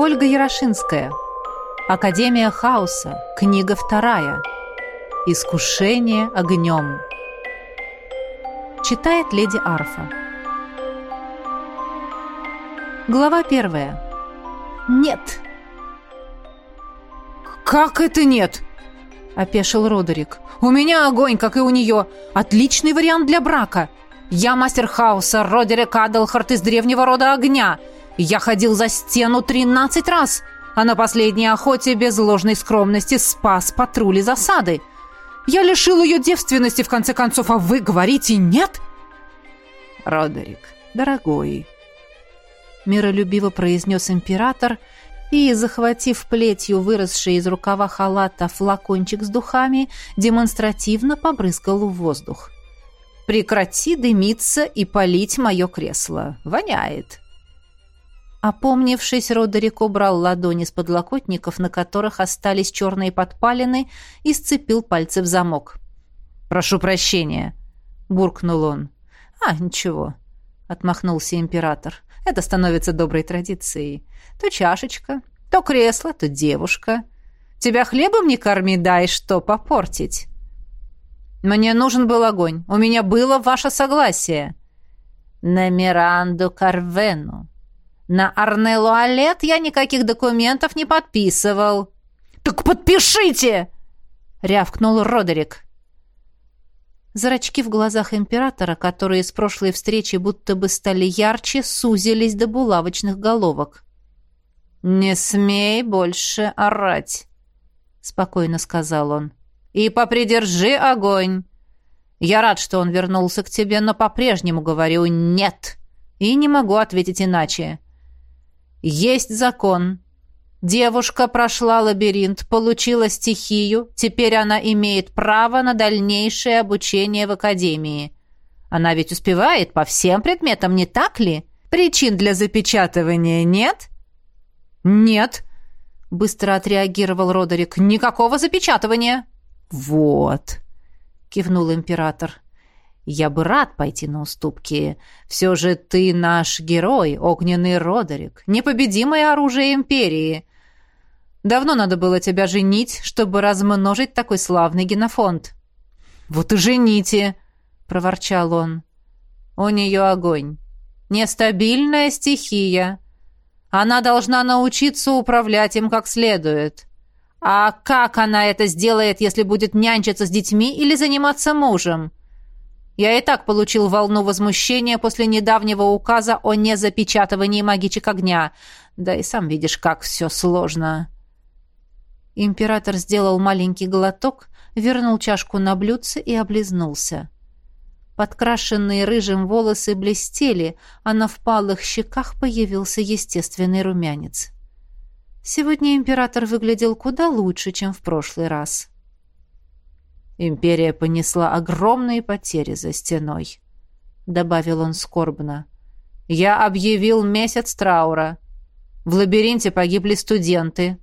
Ольга Ярошинская. Академия хаоса. Книга вторая. Искушение огнем. Читает леди Арфа. Глава первая. Нет. «Как это нет?» — опешил Родерик. «У меня огонь, как и у нее. Отличный вариант для брака. Я мастер хаоса, Родерик Адлхарт из древнего рода огня. Я ходил за стену тринадцать раз, а на последней охоте без ложной скромности спас патрули засады. Я лишил ее девственности, в конце концов, а вы говорите «нет»?» «Родерик, дорогой», — миролюбиво произнес император и, захватив плетью выросший из рукава халата флакончик с духами, демонстративно побрызгал в воздух. «Прекрати дымиться и полить мое кресло. Воняет». Опомнившись, Родерик убрал ладони с подлокотников, на которых остались черные подпалины, и сцепил пальцы в замок. «Прошу прощения», — буркнул он. «А, ничего», — отмахнулся император. «Это становится доброй традицией. То чашечка, то кресло, то девушка. Тебя хлебом не корми, дай что попортить». «Мне нужен был огонь. У меня было ваше согласие». «На Миранду Карвену», на Арнеллу Алет я никаких документов не подписывал. Так подпишите, рявкнул Родерик. Зрачки в глазах императора, которые с прошлой встречи будто бы стали ярче, сузились до булавочных головок. «Не смей больше орать», — спокойно сказал он. «И попридержи огонь. Я рад, что он вернулся к тебе, но по-прежнему говорю «нет». И не могу ответить иначе. Есть закон. Девушка прошла лабиринт, получила стихию, теперь она имеет право на дальнейшее обучение в академии. Она ведь успевает по всем предметам, не так ли? Причин для запечатывания нет? Нет, быстро отреагировал Родерик. Никакого запечатывания. Вот, кивнул император. Я бы рад пойти на уступки. Все же ты наш герой, огненный Родерик, непобедимое оружие империи. Давно надо было тебя женить, чтобы размножить такой славный генофонд. Вот и жените, проворчал он. У нее огонь. Нестабильная стихия. Она должна научиться управлять им как следует. А как она это сделает, если будет нянчиться с детьми или заниматься мужем? Я и так получил волну возмущения после недавнего указа о незапечатывании магичек огня. Да и сам видишь, как все сложно». Император сделал маленький глоток, вернул чашку на блюдце и облизнулся. Подкрашенные рыжим волосы блестели, а на впалых щеках появился естественный румянец. Сегодня император выглядел куда лучше, чем в прошлый раз. Империя понесла огромные потери за стеной, добавил он скорбно. Я объявил месяц траура. В лабиринте погибли студенты.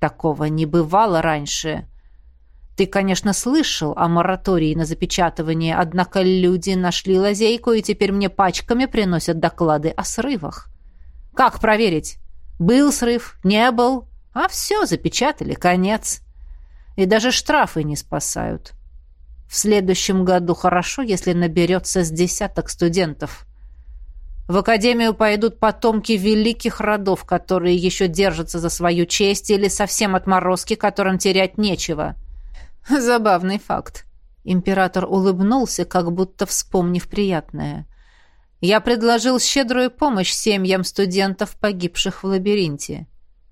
Такого не бывало раньше. Ты, конечно, слышал о моратории на запечатывание, однако люди нашли лазейку и теперь мне пачками приносят доклады о срывах. Как проверить? Был срыв, не был, а все запечатали, конец. И даже штрафы не спасают. В следующем году хорошо, если наберется с десяток студентов. В академию пойдут потомки великих родов, которые еще держатся за свою честь, или совсем отморозки, которым терять нечего. Забавный факт. Император улыбнулся, как будто вспомнив приятное. Я предложил щедрую помощь семьям студентов, погибших в лабиринте.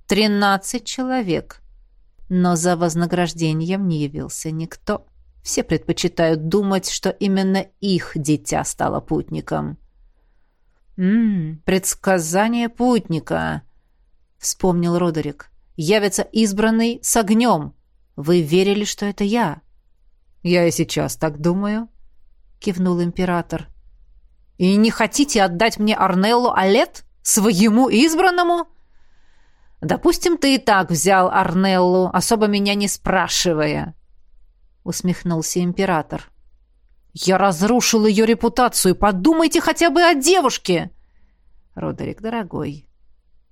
Тринадцать человек. Но за вознаграждением не явился никто. Все предпочитают думать, что именно их дитя стало путником. «М-м, предсказание путника», — вспомнил Родерик. «Явится избранный с огнем. Вы верили, что это я?» «Я и сейчас так думаю», — кивнул император. «И не хотите отдать мне Арнеллу Алет, своему избранному?» «Допустим, ты и так взял Арнеллу, особо меня не спрашивая усмехнулся император. Я разрушил ее репутацию. Подумайте хотя бы о девушке. Родерик, дорогой,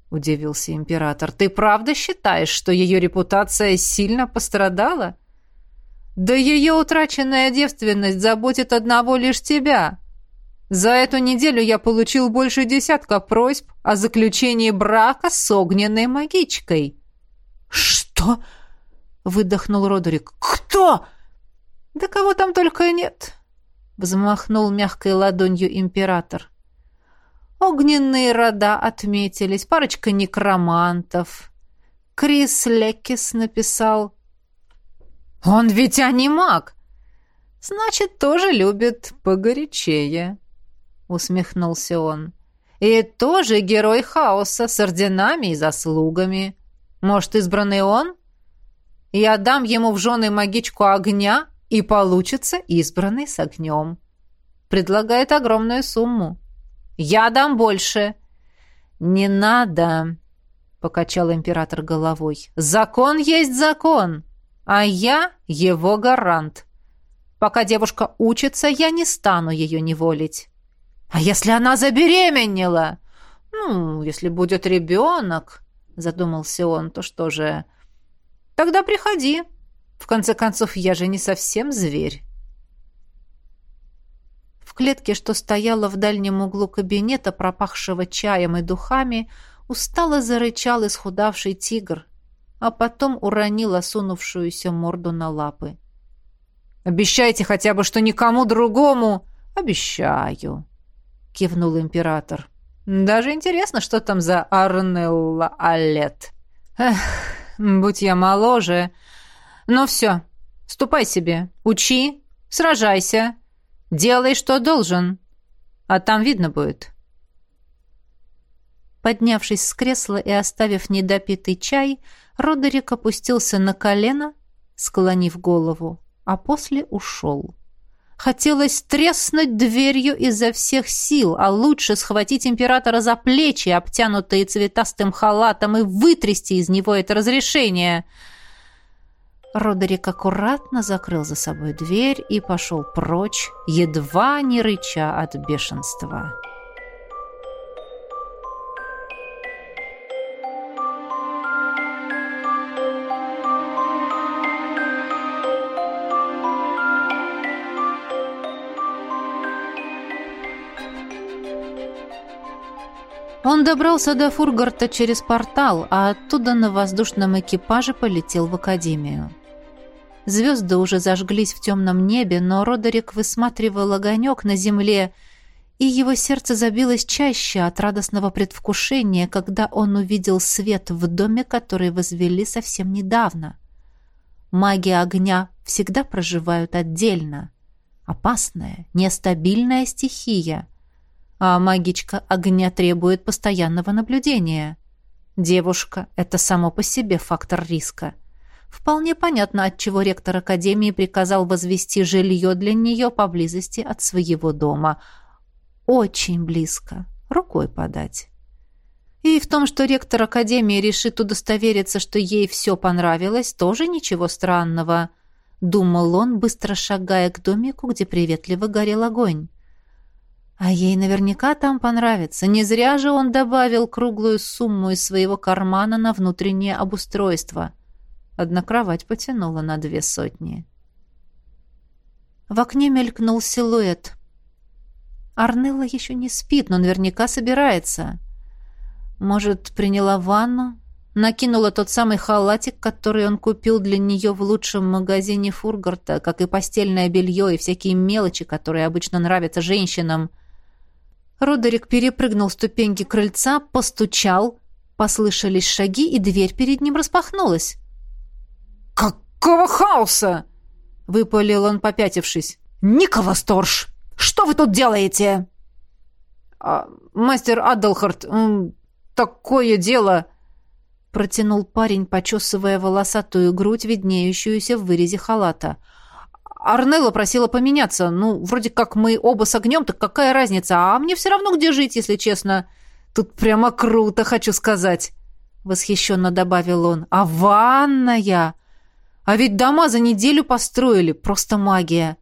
— удивился император. «Ты правда считаешь, что ее репутация сильно пострадала?» «Да ее утраченная девственность заботит одного лишь тебя. За эту неделю я получил больше десятка просьб о заключении брака с огненной магичкой». «Что?» — выдохнул Родерик. «Кто?» «Да кого там только нет», — взмахнул мягкой ладонью император. Огненные рода отметились, парочка некромантов. Крис Леккис написал. «Он ведь анимаг!» «Значит, тоже любит погорячее», — усмехнулся он. «И тоже герой хаоса с орденами и заслугами. Может, избранный он? Я дам ему в жены магичку огня, и получится избранный с огнем. Предлагает огромную сумму. Я дам больше. Не надо, покачал император головой. Закон есть закон, а я его гарант. Пока девушка учится, я не стану ее неволить. А если она забеременела? Ну, если будет ребенок, задумался он, то что же? Тогда приходи. В конце концов, я же не совсем зверь клетке, что стояла в дальнем углу кабинета, пропахшего чаем и духами, устало зарычал исхудавший тигр, а потом уронил осунувшуюся морду на лапы. «Обещайте хотя бы, что никому другому...» «Обещаю», — кивнул император. «Даже интересно, что там за Арнелла Алет. Эх, будь я моложе. Но все, ступай себе, учи, сражайся». Делай, что должен, а там видно будет». Поднявшись с кресла и оставив недопитый чай, Родерик опустился на колено, склонив голову, а после ушел. Хотелось треснуть дверью изо всех сил, а лучше схватить императора за плечи, обтянутые цветастым халатом, и вытрясти из него это разрешение — Родерик аккуратно закрыл за собой дверь и пошел прочь, едва не рыча от бешенства. Он добрался до Фургарта через портал, а оттуда на воздушном экипаже полетел в академию. Звезды уже зажглись в темном небе, но Родерик высматривал огонек на земле, и его сердце забилось чаще от радостного предвкушения, когда он увидел свет в доме, который возвели совсем недавно. Маги огня всегда проживают отдельно. Опасная, нестабильная стихия. А магичка огня требует постоянного наблюдения. Девушка — это само по себе фактор риска — Вполне понятно, отчего ректор Академии приказал возвести жилье для нее поблизости от своего дома. Очень близко. Рукой подать. И в том, что ректор Академии решит удостовериться, что ей все понравилось, тоже ничего странного. Думал он, быстро шагая к домику, где приветливо горел огонь. А ей наверняка там понравится. Не зря же он добавил круглую сумму из своего кармана на внутреннее обустройство — Одна кровать потянула на две сотни. В окне мелькнул силуэт. Арнелла еще не спит, но наверняка собирается. Может, приняла ванну? Накинула тот самый халатик, который он купил для нее в лучшем магазине Фургарта, как и постельное белье и всякие мелочи, которые обычно нравятся женщинам. Родерик перепрыгнул ступеньки крыльца, постучал, послышались шаги, и дверь перед ним распахнулась. «Какого хаоса?» — выпалил он, попятившись. «Никола Сторж, что вы тут делаете?» а, «Мастер Адалхард, такое дело...» Протянул парень, почесывая волосатую грудь, виднеющуюся в вырезе халата. «Арнелла просила поменяться. Ну, вроде как мы оба с огнем, так какая разница? А мне все равно где жить, если честно. Тут прямо круто, хочу сказать!» Восхищенно добавил он. «А ванная!» А ведь дома за неделю построили, просто магия.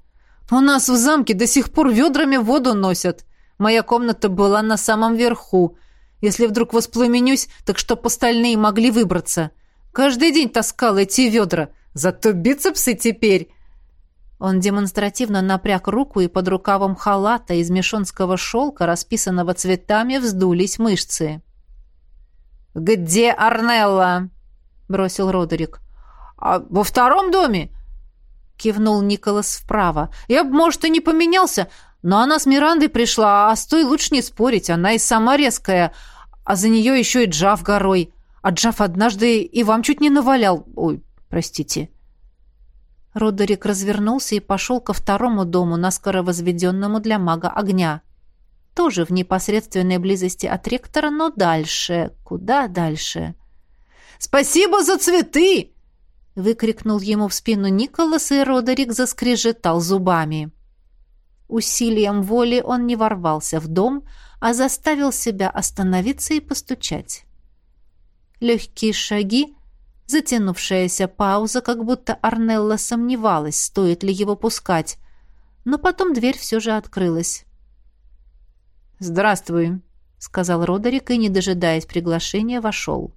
У нас в замке до сих пор ведрами воду носят. Моя комната была на самом верху. Если вдруг воспламенюсь, так чтоб остальные могли выбраться. Каждый день таскал эти ведра. Зато бицепсы теперь...» Он демонстративно напряг руку, и под рукавом халата из мешонского шелка, расписанного цветами, вздулись мышцы. «Где Арнелла?» — бросил Родерик. «А во втором доме?» — кивнул Николас вправо. «Я бы, может, и не поменялся, но она с Мирандой пришла, а с той лучше не спорить, она и сама резкая, а за нее еще и Джав горой. А Джав однажды и вам чуть не навалял. Ой, простите». Родерик развернулся и пошел ко второму дому, наскоро возведенному для мага огня тоже в непосредственной близости от ректора, но дальше, куда дальше. «Спасибо за цветы!» — выкрикнул ему в спину Николас, и Родерик заскрежетал зубами. Усилием воли он не ворвался в дом, а заставил себя остановиться и постучать. Легкие шаги, затянувшаяся пауза, как будто Арнелла сомневалась, стоит ли его пускать, но потом дверь все же открылась. «Здравствуй», — сказал Родерик и, не дожидаясь приглашения, вошел.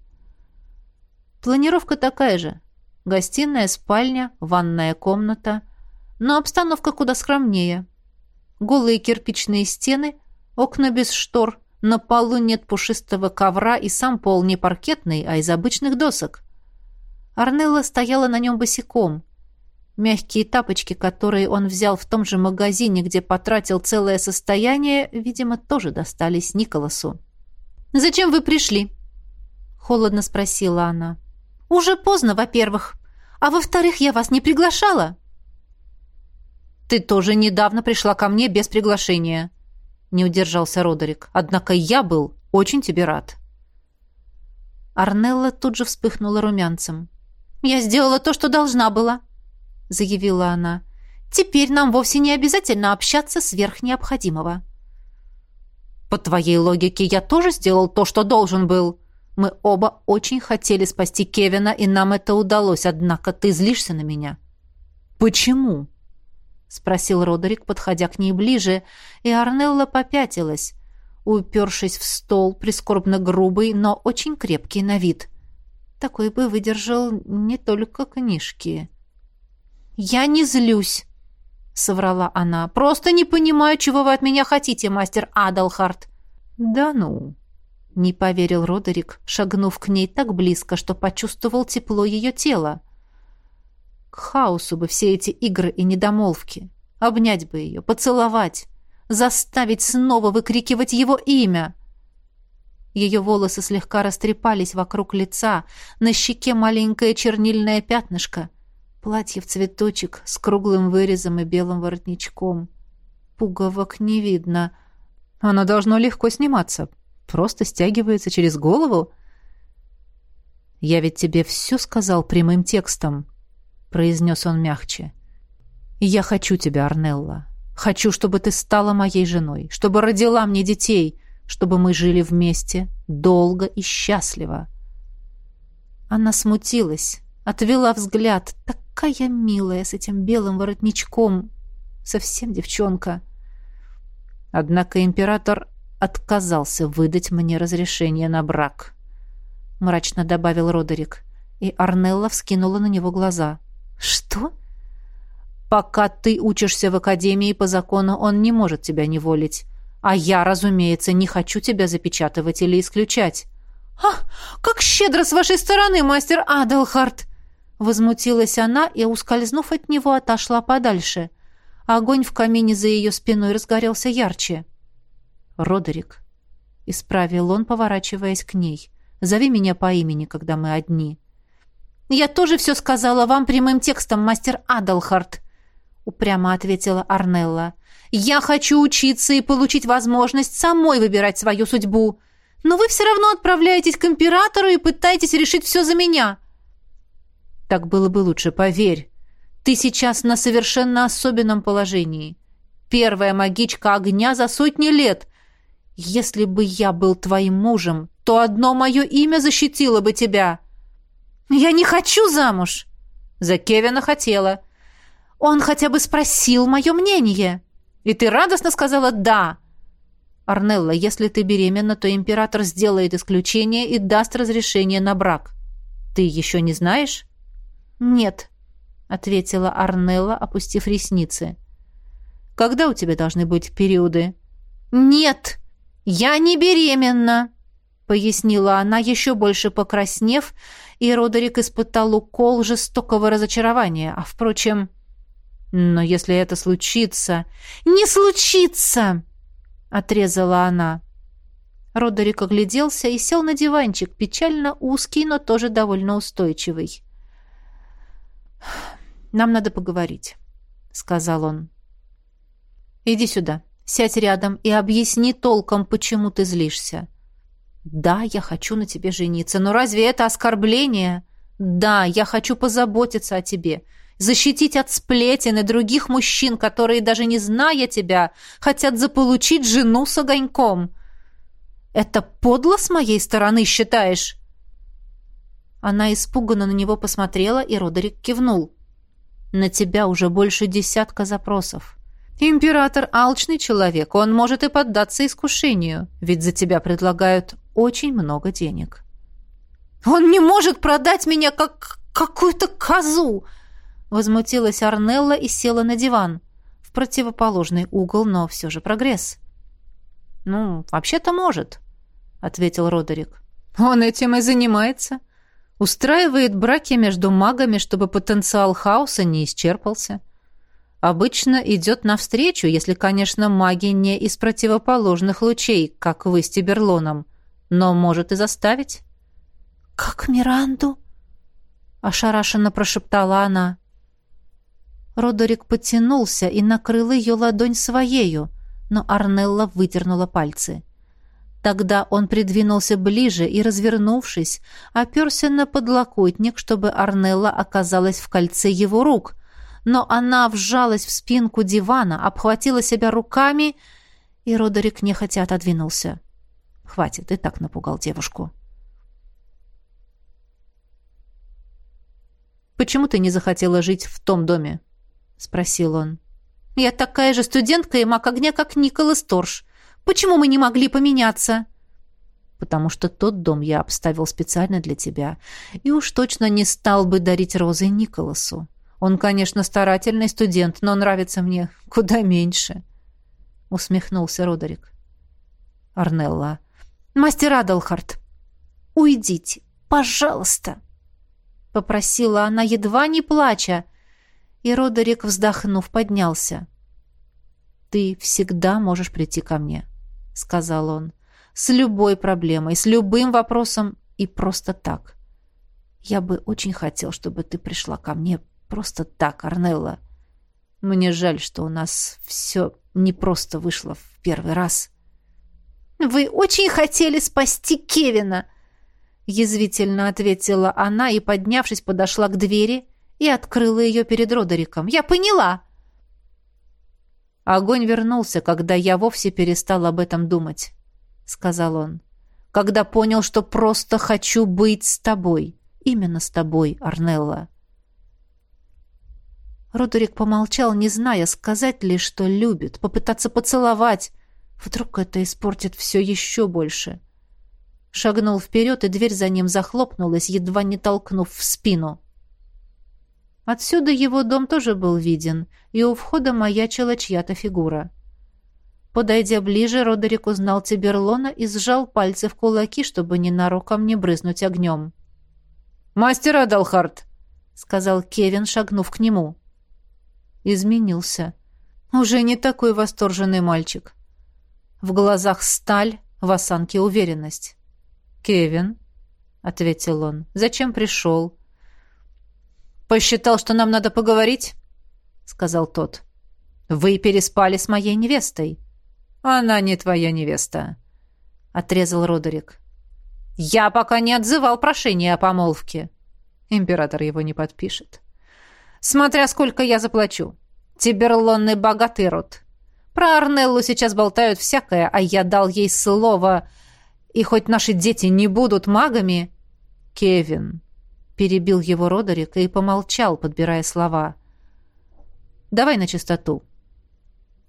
Планировка такая же. Гостиная, спальня, ванная комната. Но обстановка куда скромнее. Голые кирпичные стены, окна без штор, на полу нет пушистого ковра и сам пол не паркетный, а из обычных досок. Арнелла стояла на нем босиком. Мягкие тапочки, которые он взял в том же магазине, где потратил целое состояние, видимо, тоже достались Николасу. «Зачем вы пришли?» — холодно спросила она. «Уже поздно, во-первых. А во-вторых, я вас не приглашала». «Ты тоже недавно пришла ко мне без приглашения», — не удержался Родерик. «Однако я был очень тебе рад». Арнелла тут же вспыхнула румянцем. «Я сделала то, что должна была», — заявила она. «Теперь нам вовсе не обязательно общаться сверх необходимого». «По твоей логике, я тоже сделал то, что должен был. Мы оба очень хотели спасти Кевина, и нам это удалось, однако ты злишься на меня». «Почему?» — спросил Родерик, подходя к ней ближе, и Арнелла попятилась, упершись в стол, прискорбно грубый, но очень крепкий на вид. Такой бы выдержал не только книжки. «Я не злюсь», — соврала она. «Просто не понимаю, чего вы от меня хотите, мастер Адалхарт». «Да ну», — не поверил Родерик, шагнув к ней так близко, что почувствовал тепло ее тела. К хаосу бы все эти игры и недомолвки. Обнять бы ее, поцеловать, заставить снова выкрикивать его имя. Ее волосы слегка растрепались вокруг лица, на щеке маленькое чернильное пятнышко — Платье в цветочек с круглым вырезом и белым воротничком. Пуговок не видно. Оно должно легко сниматься. Просто стягивается через голову. «Я ведь тебе все сказал прямым текстом», — произнес он мягче. «Я хочу тебя, Арнелла. Хочу, чтобы ты стала моей женой, чтобы родила мне детей, чтобы мы жили вместе долго и счастливо». Она смутилась, отвела взгляд, так Какая милая с этим белым воротничком. Совсем девчонка. Однако император отказался выдать мне разрешение на брак. Мрачно добавил Родерик. И Арнелла вскинула на него глаза. «Что?» «Пока ты учишься в академии по закону, он не может тебя неволить. А я, разумеется, не хочу тебя запечатывать или исключать». «А, как щедро с вашей стороны, мастер Аделхарт!» Возмутилась она и, ускользнув от него, отошла подальше. Огонь в камине за ее спиной разгорелся ярче. «Родерик», — исправил он, поворачиваясь к ней, — «зови меня по имени, когда мы одни». «Я тоже все сказала вам прямым текстом, мастер Адалхарт», — упрямо ответила Арнелла. «Я хочу учиться и получить возможность самой выбирать свою судьбу. Но вы все равно отправляетесь к императору и пытаетесь решить все за меня». Так было бы лучше, поверь. Ты сейчас на совершенно особенном положении. Первая магичка огня за сотни лет. Если бы я был твоим мужем, то одно мое имя защитило бы тебя. Я не хочу замуж. За Кевина хотела. Он хотя бы спросил мое мнение. И ты радостно сказала «да». Арнелла, если ты беременна, то император сделает исключение и даст разрешение на брак. Ты еще не знаешь?» «Нет», — ответила Арнелла, опустив ресницы. «Когда у тебя должны быть периоды?» «Нет, я не беременна», — пояснила она, еще больше покраснев, и Родерик испытал укол жестокого разочарования. А, впрочем... «Но если это случится...» «Не случится!» — отрезала она. Родерик огляделся и сел на диванчик, печально узкий, но тоже довольно устойчивый. «Нам надо поговорить», — сказал он. «Иди сюда, сядь рядом и объясни толком, почему ты злишься». «Да, я хочу на тебе жениться, но разве это оскорбление?» «Да, я хочу позаботиться о тебе, защитить от сплетен и других мужчин, которые, даже не зная тебя, хотят заполучить жену с огоньком. Это подло с моей стороны, считаешь?» Она испуганно на него посмотрела, и Родерик кивнул. «На тебя уже больше десятка запросов. Император алчный человек, он может и поддаться искушению, ведь за тебя предлагают очень много денег». «Он не может продать меня как какую-то козу!» Возмутилась Арнелла и села на диван. В противоположный угол, но все же прогресс. «Ну, вообще-то может», — ответил Родерик. «Он этим и занимается. Устраивает браки между магами, чтобы потенциал хаоса не исчерпался. Обычно идет навстречу, если, конечно, маги не из противоположных лучей, как вы с Тиберлоном, но может и заставить». «Как Миранду?» — ошарашенно прошептала она. Родерик потянулся и накрыл ее ладонь своею, но Арнелла выдернула пальцы. Тогда он придвинулся ближе и, развернувшись, оперся на подлокотник, чтобы Арнелла оказалась в кольце его рук. Но она вжалась в спинку дивана, обхватила себя руками, и Родерик нехотя отодвинулся. «Хватит, и так напугал девушку». «Почему ты не захотела жить в том доме?» — спросил он. «Я такая же студентка и маг огня, как Николас Торш. Почему мы не могли поменяться?» «Потому что тот дом я обставил специально для тебя, и уж точно не стал бы дарить розы Николасу. Он, конечно, старательный студент, но нравится мне куда меньше», — усмехнулся Родерик. Арнелла. «Мастер Адалхарт, уйдите, пожалуйста!» — попросила она, едва не плача, — и Родерик, вздохнув, поднялся. «Ты всегда можешь прийти ко мне», — сказал он. «С любой проблемой, с любым вопросом и просто так. Я бы очень хотел, чтобы ты пришла ко мне просто так, Арнелла. Мне жаль, что у нас все не просто вышло в первый раз». «Вы очень хотели спасти Кевина!» Язвительно ответила она и, поднявшись, подошла к двери и открыла ее перед Родериком. «Я поняла!» «Огонь вернулся, когда я вовсе перестал об этом думать», — сказал он. «Когда понял, что просто хочу быть с тобой. Именно с тобой, Арнелла». Родерик помолчал, не зная, сказать ли, что любит, попытаться поцеловать. Вдруг это испортит все еще больше. Шагнул вперед, и дверь за ним захлопнулась, едва не толкнув в спину. Отсюда его дом тоже был виден, и у входа маячила чья-то фигура. Подойдя ближе, Родерик узнал Тиберлона и сжал пальцы в кулаки, чтобы ненароком не брызнуть огнем. «Мастер Адалхарт!» — сказал Кевин, шагнув к нему. Изменился. Уже не такой восторженный мальчик. В глазах сталь, в осанке уверенность. «Кевин», — ответил он, — «зачем пришел?» «Посчитал, что нам надо поговорить?» — сказал тот. «Вы переспали с моей невестой». «Она не твоя невеста», — отрезал Родерик. «Я пока не отзывал прошение о помолвке». Император его не подпишет. «Смотря сколько я заплачу. Тиберлонный богатый род. Про Арнеллу сейчас болтают всякое, а я дал ей слово. И хоть наши дети не будут магами...» «Кевин», перебил его Родерик и помолчал, подбирая слова. «Давай на чистоту.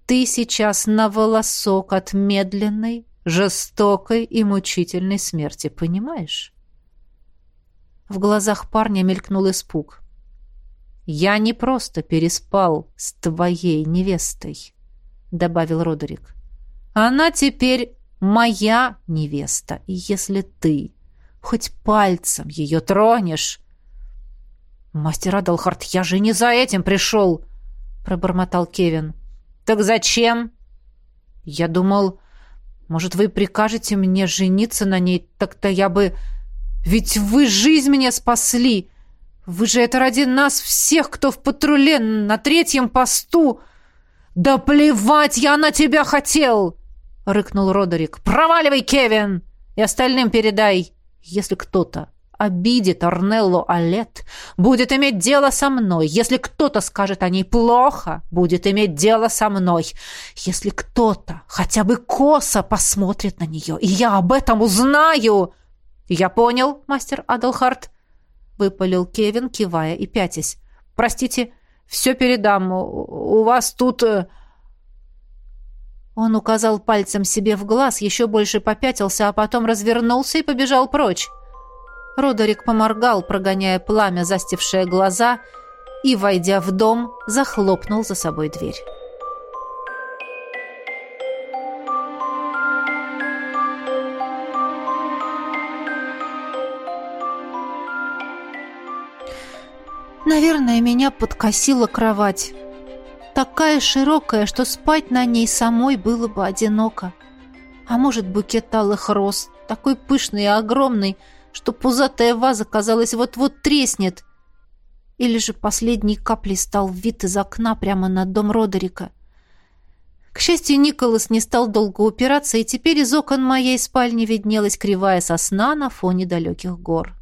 ты сейчас на волосок от медленной, жестокой и мучительной смерти, понимаешь? В глазах парня мелькнул испуг. «Я не просто переспал с твоей невестой», — добавил Родерик. «Она теперь моя невеста, и если ты хоть пальцем ее тронешь...» «Мастер Адалхарт, я же не за этим пришел!» — пробормотал Кевин. «Так зачем?» «Я думал, может, вы прикажете мне жениться на ней, так-то я бы...» «Ведь вы жизнь мне спасли! Вы же это ради нас всех, кто в патруле на третьем посту!» «Да плевать я на тебя хотел!» — рыкнул Родерик. «Проваливай, Кевин! И остальным передай, если кто-то обидит Арнелло Алет, будет иметь дело со мной. Если кто-то скажет о ней плохо, будет иметь дело со мной. Если кто-то хотя бы косо посмотрит на нее, и я об этом узнаю...» «Я понял, мастер Адалхарт», — выпалил Кевин, кивая и пятясь. «Простите, все передам. У вас тут...» э, Он указал пальцем себе в глаз, еще больше попятился, а потом развернулся и побежал прочь. Родерик поморгал, прогоняя пламя, застившее глаза, и, войдя в дом, захлопнул за собой дверь. Наверное, меня подкосила кровать. Такая широкая, что спать на ней самой было бы одиноко. А может, букет алых роз, такой пышный и огромный, что пузатая ваза, казалось, вот-вот треснет. Или же последней каплей стал вид из окна прямо над дом Родерика. К счастью, Николас не стал долго упираться, и теперь из окон моей спальни виднелась кривая сосна на фоне далеких гор.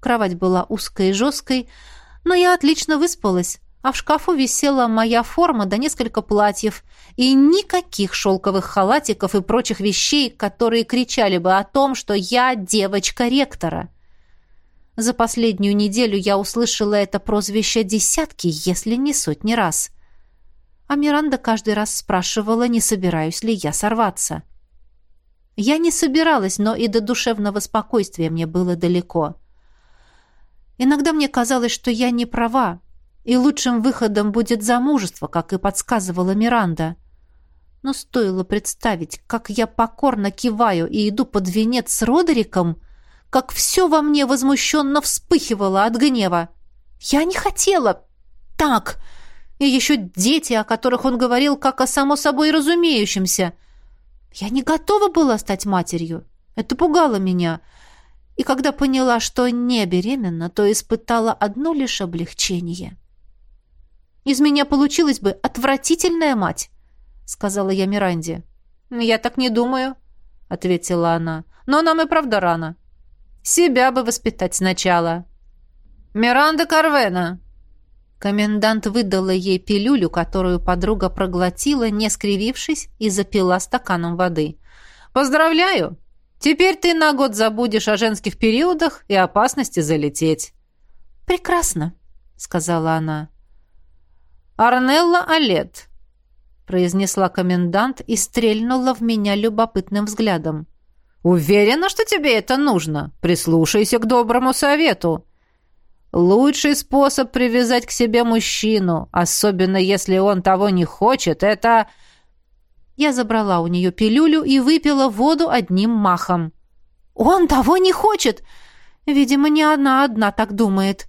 Кровать была узкой и жесткой, но я отлично выспалась, а в шкафу висела моя форма да несколько платьев и никаких шелковых халатиков и прочих вещей, которые кричали бы о том, что я девочка ректора. За последнюю неделю я услышала это прозвище десятки, если не сотни раз. А Миранда каждый раз спрашивала, не собираюсь ли я сорваться. Я не собиралась, но и до душевного спокойствия мне было далеко. Иногда мне казалось, что я не права, и лучшим выходом будет замужество, как и подсказывала Миранда. Но стоило представить, как я покорно киваю и иду под венец с Родериком, как все во мне возмущенно вспыхивало от гнева. Я не хотела. Так. И еще дети, о которых он говорил, как о само собой разумеющемся. Я не готова была стать матерью. Это пугало меня. И когда поняла, что не беременна, то испытала одно лишь облегчение. Из меня получилась бы отвратительная мать, сказала я Миранде. Я так не думаю, ответила она. Но нам и правда рано. Себя бы воспитать сначала. Миранда Карвена. Комендант выдала ей пилюлю, которую подруга проглотила, не скривившись, и запила стаканом воды. Поздравляю. Теперь ты на год забудешь о женских периодах и опасности залететь. Прекрасно, сказала она. «Арнелла Олет», — произнесла комендант и стрельнула в меня любопытным взглядом. «Уверена, что тебе это нужно. Прислушайся к доброму совету. Лучший способ привязать к себе мужчину, особенно если он того не хочет, это...» Я забрала у нее пилюлю и выпила воду одним махом. «Он того не хочет! Видимо, не она одна так думает».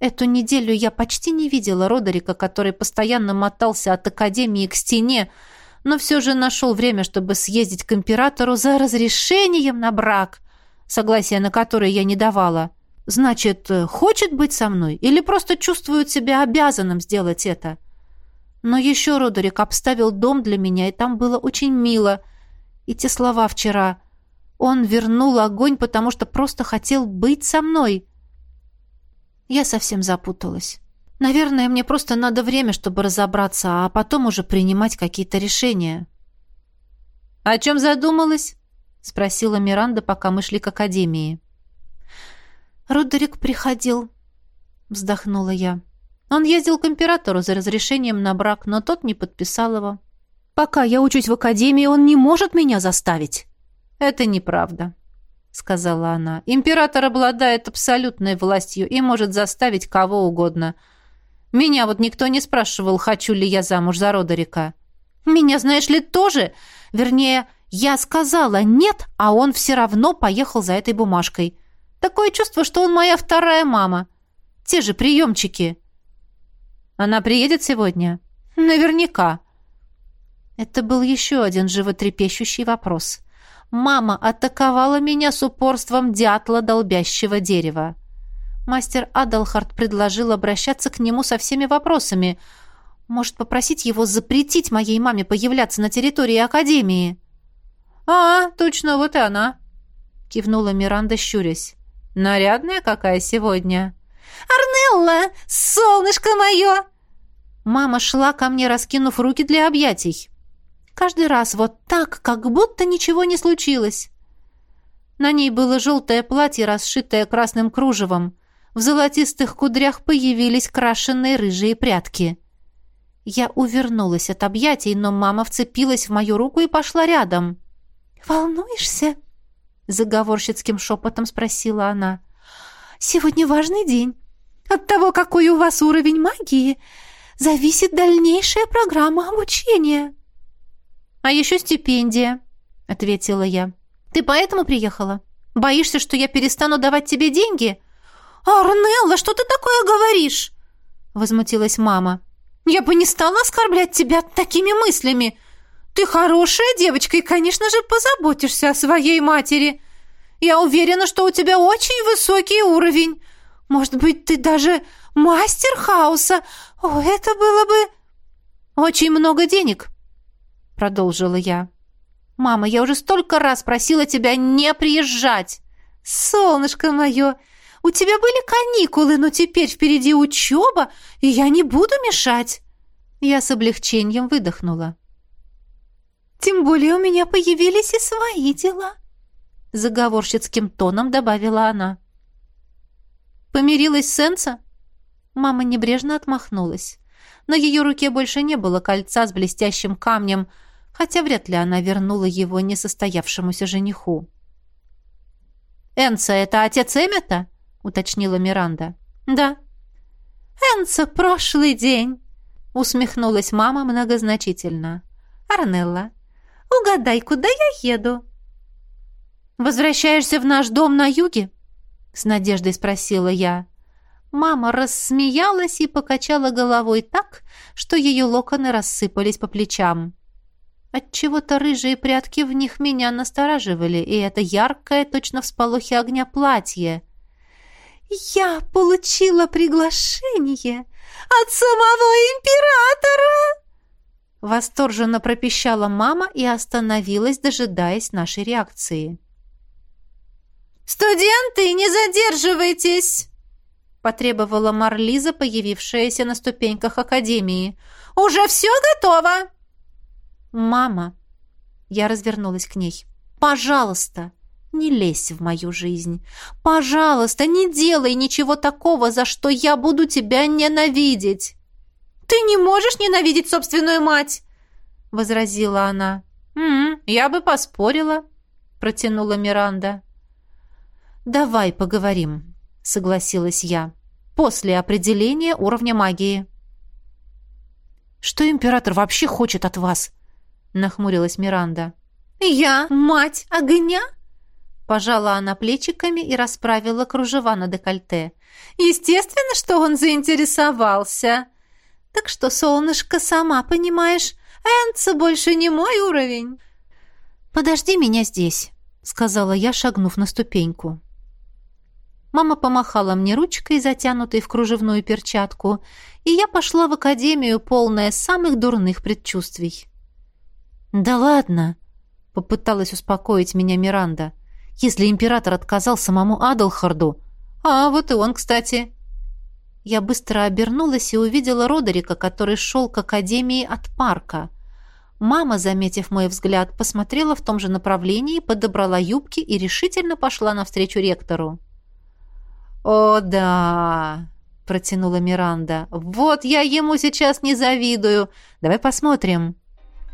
Эту неделю я почти не видела Родерика, который постоянно мотался от академии к стене, но все же нашел время, чтобы съездить к императору за разрешением на брак, согласие на которое я не давала. Значит, хочет быть со мной или просто чувствует себя обязанным сделать это? Но еще Родерик обставил дом для меня, и там было очень мило. И те слова вчера. Он вернул огонь, потому что просто хотел быть со мной. Я совсем запуталась. Наверное, мне просто надо время, чтобы разобраться, а потом уже принимать какие-то решения. «О чем задумалась?» — спросила Миранда, пока мы шли к академии. «Родерик приходил», — вздохнула я. «Он ездил к императору за разрешением на брак, но тот не подписал его. Пока я учусь в академии, он не может меня заставить». «Это неправда», — сказала она. «Император обладает абсолютной властью и может заставить кого угодно. Меня вот никто не спрашивал, хочу ли я замуж за Родерика». «Меня, знаешь ли, тоже? Вернее, я сказала «нет», а он все равно поехал за этой бумажкой. Такое чувство, что он моя вторая мама. Те же приемчики». «Она приедет сегодня?» «Наверняка». Это был еще один животрепещущий вопрос. Мама атаковала меня с упорством дятла, долбящего дерева. Мастер Адалхард предложил обращаться к нему со всеми вопросами. Может, попросить его запретить моей маме появляться на территории Академии? «А, точно, вот и она!» — кивнула Миранда, щурясь. «Нарядная какая сегодня!» «Арнелла, солнышко мое!» Мама шла ко мне, раскинув руки для объятий. Каждый раз вот так, как будто ничего не случилось. На ней было желтое платье, расшитое красным кружевом. В золотистых кудрях появились крашеные рыжие прядки. Я увернулась от объятий, но мама вцепилась в мою руку и пошла рядом. «Волнуешься?» — заговорщицким шепотом спросила она. «Сегодня важный день. От того, какой у вас уровень магии, зависит дальнейшая программа обучения». «А еще стипендия», — ответила я. «Ты поэтому приехала? Боишься, что я перестану давать тебе деньги?» «Арнелла, что ты такое говоришь?» — возмутилась мама. «Я бы не стала оскорблять тебя такими мыслями. Ты хорошая девочка и, конечно же, позаботишься о своей матери. Я уверена, что у тебя очень высокий уровень. Может быть, ты даже мастер хаоса. О, это было бы...» «Очень много денег», продолжила я. «Мама, я уже столько раз просила тебя не приезжать!» «Солнышко мое, у тебя были каникулы, но теперь впереди учеба, и я не буду мешать!» Я с облегчением выдохнула. «Тем более у меня появились и свои дела», — заговорщицким тоном добавила она. «Помирилась с Сенса?» Мама небрежно отмахнулась. На ее руке больше не было кольца с блестящим камнем — хотя вряд ли она вернула его несостоявшемуся жениху. «Энца — это отец Эммета?» — уточнила Миранда. «Да». «Энца, прошлый день!» — усмехнулась мама многозначительно. «Арнелла, угадай, куда я еду?» «Возвращаешься в наш дом на юге?» — с надеждой спросила я. Мама рассмеялась и покачала головой так, что ее локоны рассыпались по плечам. Отчего-то рыжие прятки в них меня настораживали, и это яркое, точно всполохи огня платье. «Я получила приглашение от самого императора!» Восторженно пропищала мама и остановилась, дожидаясь нашей реакции. «Студенты, не задерживайтесь!» потребовала Марлиза, появившаяся на ступеньках академии. «Уже все готово!» «Мама!» Я развернулась к ней. «Пожалуйста, не лезь в мою жизнь. Пожалуйста, не делай ничего такого, за что я буду тебя ненавидеть!» «Ты не можешь ненавидеть собственную мать!» — возразила она. «М -м, «Я бы поспорила», — протянула Миранда. «Давай поговорим», — согласилась я. «После определения уровня магии». «Что император вообще хочет от вас?» — нахмурилась Миранда. «Я мать огня?» Пожала она плечиками и расправила кружева на декольте. «Естественно, что он заинтересовался. Так что, солнышко, сама понимаешь, Энца больше не мой уровень». «Подожди меня здесь», — сказала я, шагнув на ступеньку. Мама помахала мне ручкой, затянутой в кружевную перчатку, и я пошла в академию, полная самых дурных предчувствий. «Да ладно!» — попыталась успокоить меня Миранда. «Если император отказал самому Адалхарду...» «А, вот и он, кстати!» Я быстро обернулась и увидела Родерика, который шел к академии от парка. Мама, заметив мой взгляд, посмотрела в том же направлении, подобрала юбки и решительно пошла навстречу ректору. «О, да!» — протянула Миранда. «Вот я ему сейчас не завидую. Давай посмотрим».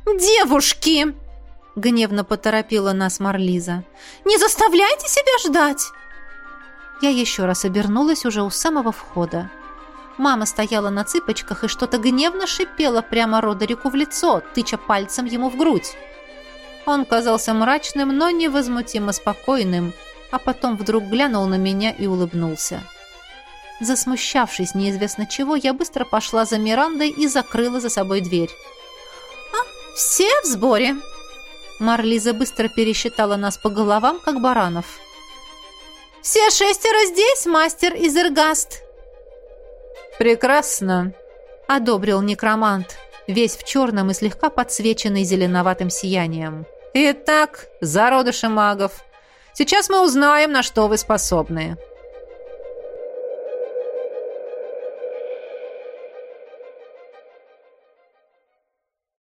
«Девушки!» — гневно поторопила нас Марлиза. «Не заставляйте себя ждать!» Я еще раз обернулась уже у самого входа. Мама стояла на цыпочках и что-то гневно шипела прямо Родерику в лицо, тыча пальцем ему в грудь. Он казался мрачным, но невозмутимо спокойным, а потом вдруг глянул на меня и улыбнулся. Засмущавшись неизвестно чего, я быстро пошла за Мирандой и закрыла за собой дверь. «А, все в сборе!» Марлиза быстро пересчитала нас по головам, как баранов. «Все шестеро здесь, мастер Изергаст!» «Прекрасно!» — одобрил некромант, весь в черном и слегка подсвеченный зеленоватым сиянием. «Итак, зародыши магов, сейчас мы узнаем, на что вы способны.